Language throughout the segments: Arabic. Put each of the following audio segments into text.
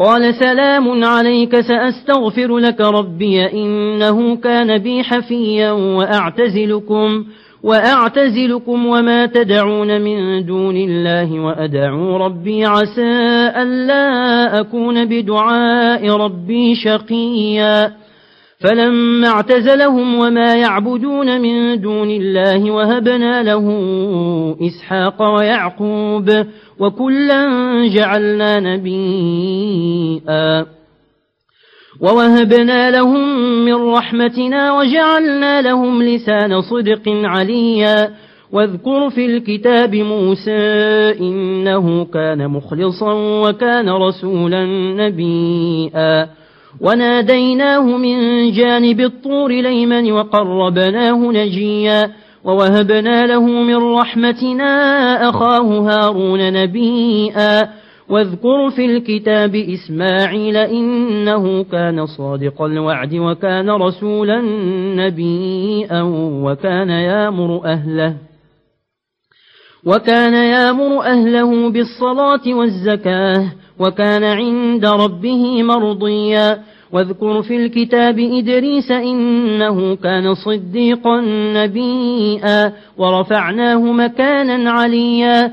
قال سلام عليك سأستغفر لك ربي إنه كان بي حفيا وأعتزلكم وأعتزلكم وما تدعون من دون الله وأدعو ربي عسى ألا أكون بدعاء ربي شقيا فلما اعتزلهم وما يعبدون من دون الله وهبنا له إسحاق ويعقوب وكلا جعلنا نبيئا ووهبنا لهم من رحمتنا وجعلنا لهم لسان صدق عليا. واذكر في الكتاب موسى إنه كان مخلصا وكان رسولا نبيئا وناديناه من جانب الطور ليمن وقربناه نجيا. ووهبنا له من رحمتنا أخاه هارون نبيئا واذكر في الكتاب إسماعيل إنه كان صادق الوعد وكان رسولا نبيئا وكان يامر أهله وكان يامر أهله بالصلاة والزكاة وكان عند ربه مرضيا واذكر في الكتاب إدريس إنه كان صديقا نبيئا ورفعناه مكانا عليا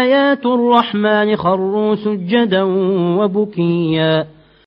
آيات الرحمن خروا سجدا وبكيا.